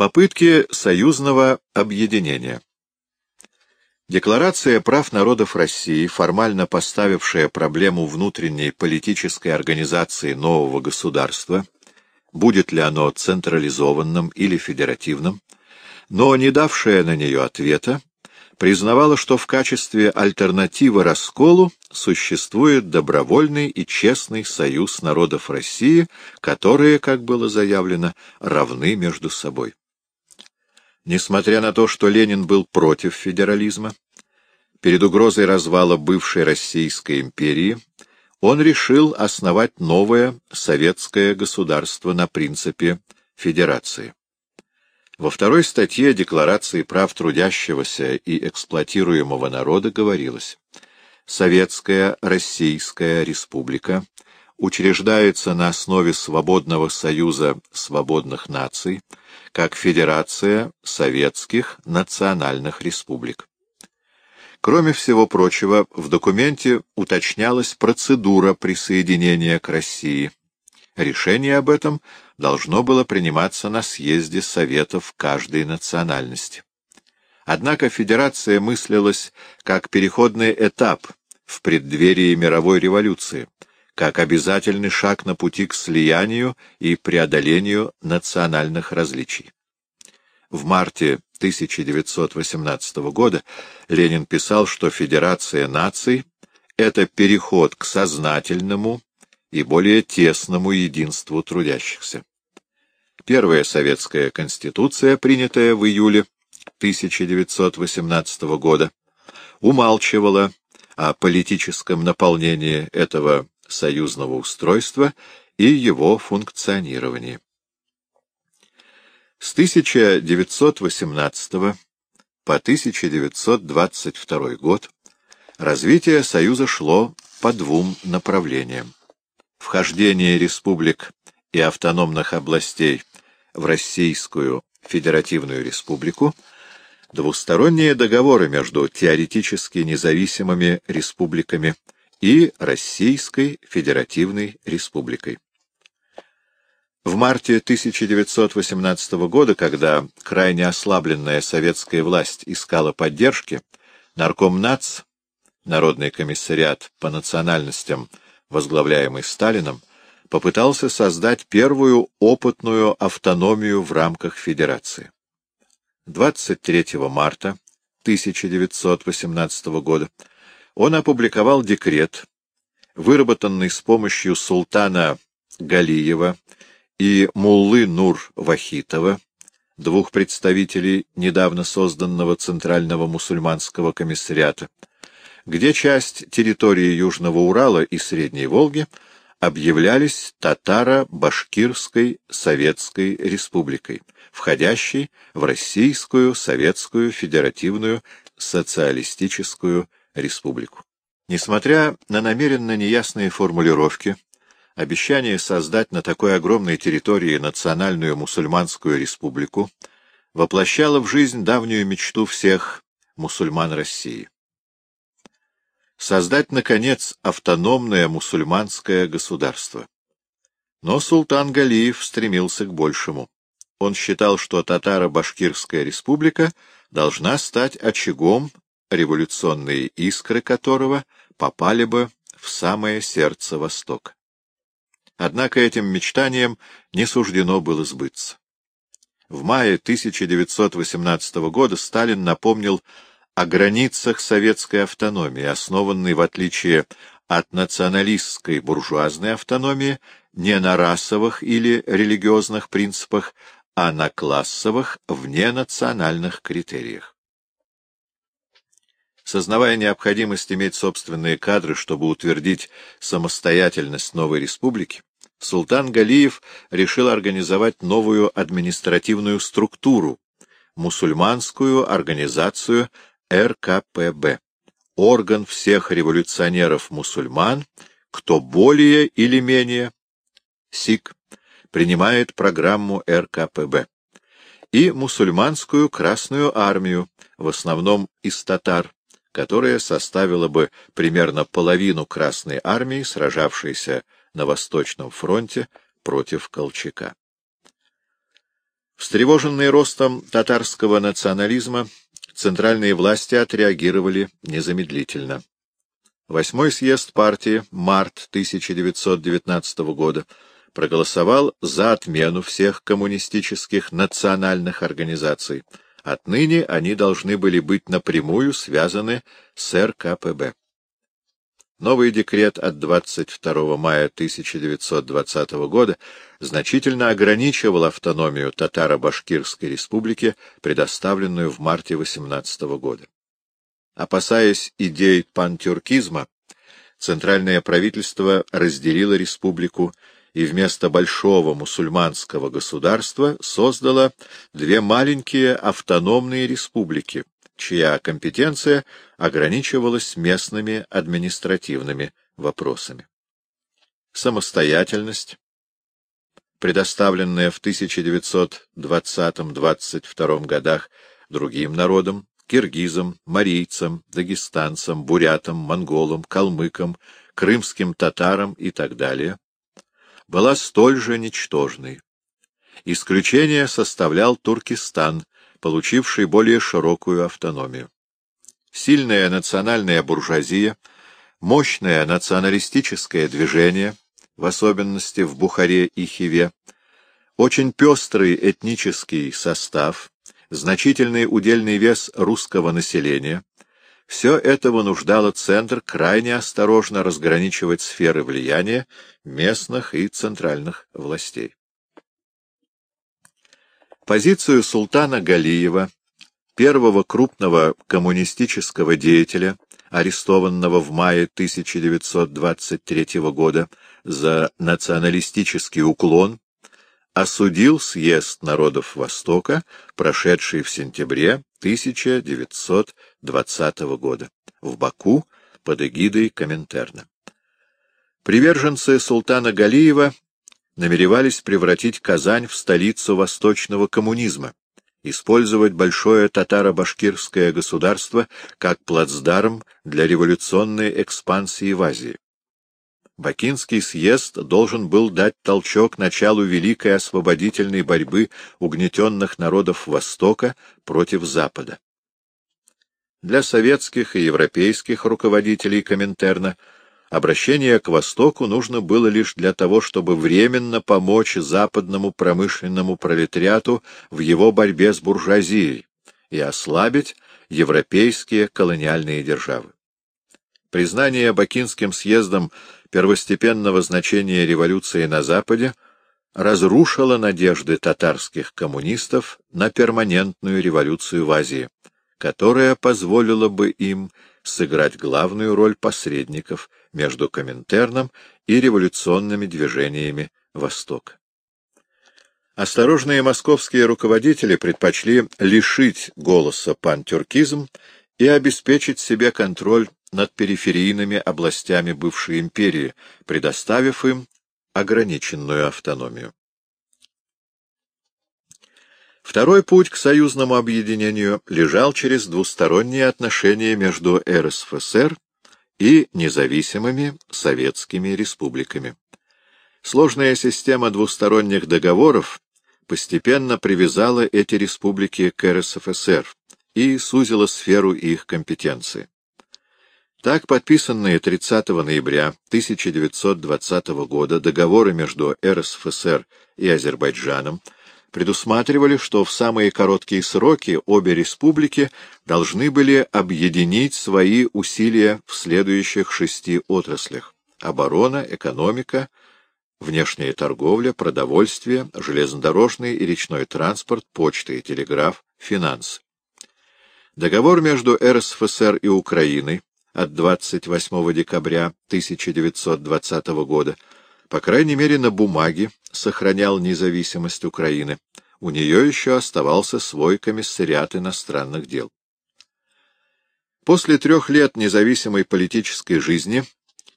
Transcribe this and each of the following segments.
Попытки союзного объединения Декларация прав народов России, формально поставившая проблему внутренней политической организации нового государства, будет ли оно централизованным или федеративным, но не давшая на нее ответа, признавала, что в качестве альтернативы расколу существует добровольный и честный союз народов России, которые, как было заявлено, равны между собой. Несмотря на то, что Ленин был против федерализма, перед угрозой развала бывшей Российской империи, он решил основать новое советское государство на принципе федерации. Во второй статье Декларации прав трудящегося и эксплуатируемого народа говорилось «Советская Российская Республика учреждается на основе Свободного Союза Свободных Наций как Федерация Советских Национальных Республик». Кроме всего прочего, в документе уточнялась процедура присоединения к России. Решение об этом должно было приниматься на съезде Советов каждой национальности. Однако федерация мыслилась как переходный этап в преддверии мировой революции, как обязательный шаг на пути к слиянию и преодолению национальных различий. В марте 1918 года Ленин писал, что Федерация наций — это переход к сознательному и более тесному единству трудящихся. Первая советская конституция, принятая в июле 1918 года, умалчивала о политическом наполнении этого союзного устройства и его функционировании. С 1918 по 1922 год развитие Союза шло по двум направлениям. Вхождение республик и автономных областей в Российскую Федеративную Республику, двусторонние договоры между теоретически независимыми республиками и Российской Федеративной Республикой. В марте 1918 года, когда крайне ослабленная советская власть искала поддержки, Наркомнац, Народный комиссариат по национальностям, возглавляемый Сталином, попытался создать первую опытную автономию в рамках Федерации. 23 марта 1918 года он опубликовал декрет, выработанный с помощью султана Галиева и Муллы Нур-Вахитова, двух представителей недавно созданного Центрального мусульманского комиссариата, где часть территории Южного Урала и Средней Волги — объявлялись Татаро-Башкирской Советской Республикой, входящей в Российскую Советскую Федеративную Социалистическую Республику. Несмотря на намеренно неясные формулировки, обещание создать на такой огромной территории национальную мусульманскую республику воплощало в жизнь давнюю мечту всех мусульман России создать, наконец, автономное мусульманское государство. Но султан Галиев стремился к большему. Он считал, что Татаро-Башкирская республика должна стать очагом, революционные искры которого попали бы в самое сердце Востока. Однако этим мечтаниям не суждено было сбыться. В мае 1918 года Сталин напомнил о границах советской автономии, основанной, в отличие от националистской буржуазной автономии, не на расовых или религиозных принципах, а на классовых, вненациональных критериях. Сознавая необходимость иметь собственные кадры, чтобы утвердить самостоятельность новой республики, султан Галиев решил организовать новую административную структуру, мусульманскую организацию РКПБ, орган всех революционеров-мусульман, кто более или менее СИК, принимает программу РКПБ, и мусульманскую Красную армию, в основном из татар, которая составила бы примерно половину Красной армии, сражавшейся на Восточном фронте против Колчака. Встревоженные ростом татарского национализма, центральные власти отреагировали незамедлительно. Восьмой съезд партии, март 1919 года, проголосовал за отмену всех коммунистических национальных организаций. Отныне они должны были быть напрямую связаны с РКПБ. Новый декрет от 22 мая 1920 года значительно ограничивал автономию Татаро-Башкирской республики, предоставленную в марте 18 года. Опасаясь идей пантюркизма, центральное правительство разделило республику и вместо большого мусульманского государства создало две маленькие автономные республики, чья компетенция ограничивалась местными административными вопросами. Самостоятельность, предоставленная в 1920-22 годах другим народам, киргизам, марийцам, дагестанцам, бурятам, монголам, калмыкам, крымским татарам и так далее, была столь же ничтожной. Исключение составлял Туркестан, получивший более широкую автономию. Сильная национальная буржуазия, мощное националистическое движение, в особенности в Бухаре и Хиве, очень пестрый этнический состав, значительный удельный вес русского населения — все это вынуждало Центр крайне осторожно разграничивать сферы влияния местных и центральных властей. Позицию султана Галиева, первого крупного коммунистического деятеля, арестованного в мае 1923 года за националистический уклон, осудил съезд народов Востока, прошедший в сентябре 1920 года в Баку под эгидой Коминтерна. Приверженцы султана Галиева намеревались превратить Казань в столицу восточного коммунизма, использовать большое татаро-башкирское государство как плацдарм для революционной экспансии в Азии. Бакинский съезд должен был дать толчок началу великой освободительной борьбы угнетенных народов Востока против Запада. Для советских и европейских руководителей Коминтерна Обращение к Востоку нужно было лишь для того, чтобы временно помочь западному промышленному пролетариату в его борьбе с буржуазией и ослабить европейские колониальные державы. Признание Бакинским съездом первостепенного значения революции на Западе разрушило надежды татарских коммунистов на перманентную революцию в Азии, которая позволила бы им сыграть главную роль посредников между Коминтерном и революционными движениями Востока. Осторожные московские руководители предпочли лишить голоса пантюркизм и обеспечить себе контроль над периферийными областями бывшей империи, предоставив им ограниченную автономию. Второй путь к союзному объединению лежал через двусторонние отношения между РСФСР и независимыми советскими республиками. Сложная система двусторонних договоров постепенно привязала эти республики к РСФСР и сузила сферу их компетенции. Так подписанные 30 ноября 1920 года договоры между РСФСР и Азербайджаном предусматривали, что в самые короткие сроки обе республики должны были объединить свои усилия в следующих шести отраслях — оборона, экономика, внешняя торговля, продовольствие, железнодорожный и речной транспорт, почта и телеграф, финансы. Договор между РСФСР и Украиной от 28 декабря 1920 года по крайней мере на бумаге, сохранял независимость Украины. У нее еще оставался свой комиссариат иностранных дел. После трех лет независимой политической жизни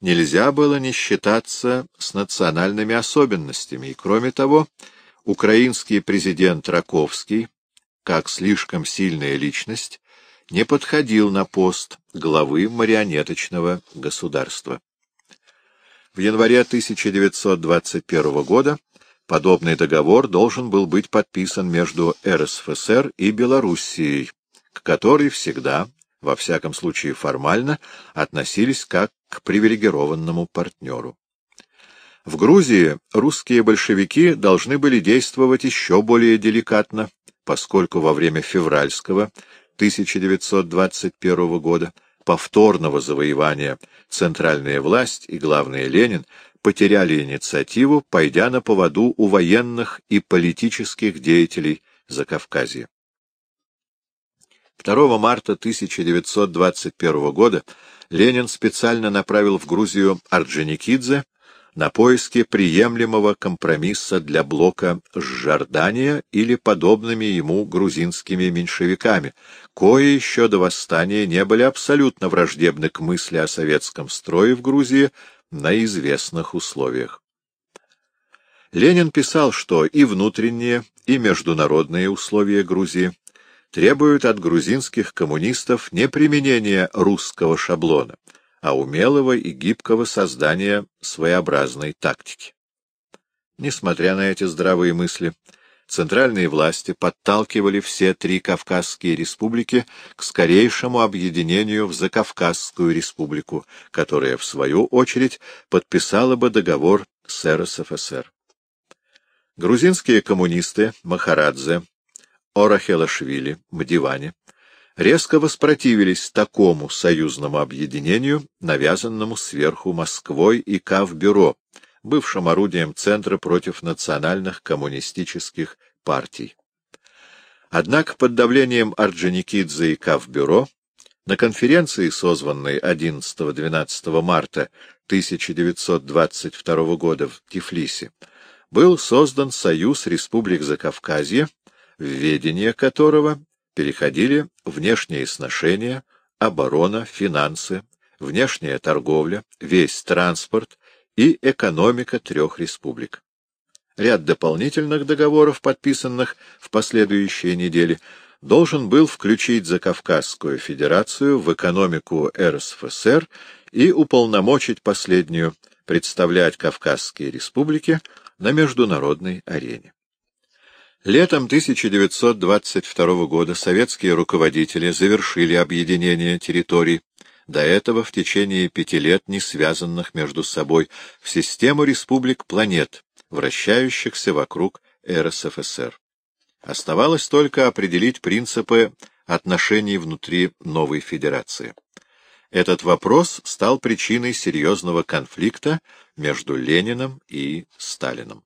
нельзя было не считаться с национальными особенностями, и, кроме того, украинский президент Раковский, как слишком сильная личность, не подходил на пост главы марионеточного государства. В январе 1921 года Подобный договор должен был быть подписан между РСФСР и Белоруссией, к которой всегда, во всяком случае формально, относились как к привилегированному партнеру. В Грузии русские большевики должны были действовать еще более деликатно, поскольку во время февральского 1921 года повторного завоевания центральная власть и, главное, Ленин потеряли инициативу, пойдя на поводу у военных и политических деятелей Закавказья. 2 марта 1921 года Ленин специально направил в Грузию Орджоникидзе на поиски приемлемого компромисса для блока с Жордания или подобными ему грузинскими меньшевиками, кои еще до восстания не были абсолютно враждебны к мысли о советском строе в Грузии на известных условиях. Ленин писал, что и внутренние, и международные условия Грузии требуют от грузинских коммунистов не применения русского шаблона, а умелого и гибкого создания своеобразной тактики. Несмотря на эти здравые мысли, центральные власти подталкивали все три Кавказские республики к скорейшему объединению в Закавказскую республику, которая, в свою очередь, подписала бы договор с РСФСР. Грузинские коммунисты Махарадзе, Орахелашвили, Мдиване резко воспротивились такому союзному объединению, навязанному сверху Москвой и Кавбюро, бывшим орудием Центра против национальных коммунистических партий. Однако под давлением Орджоникидзе и Кавбюро на конференции, созванной 11-12 марта 1922 года в Тифлисе, был создан Союз Республик Закавказья, в ведение которого переходили внешние сношения, оборона, финансы, внешняя торговля, весь транспорт и экономика трех республик. Ряд дополнительных договоров, подписанных в последующие недели, должен был включить Закавказскую Федерацию в экономику РСФСР и уполномочить последнюю представлять Кавказские республики на международной арене. Летом 1922 года советские руководители завершили объединение территорий, до этого в течение пяти лет не связанных между собой, в систему республик планет, вращающихся вокруг РСФСР. Оставалось только определить принципы отношений внутри новой федерации. Этот вопрос стал причиной серьезного конфликта между Лениным и Сталиным.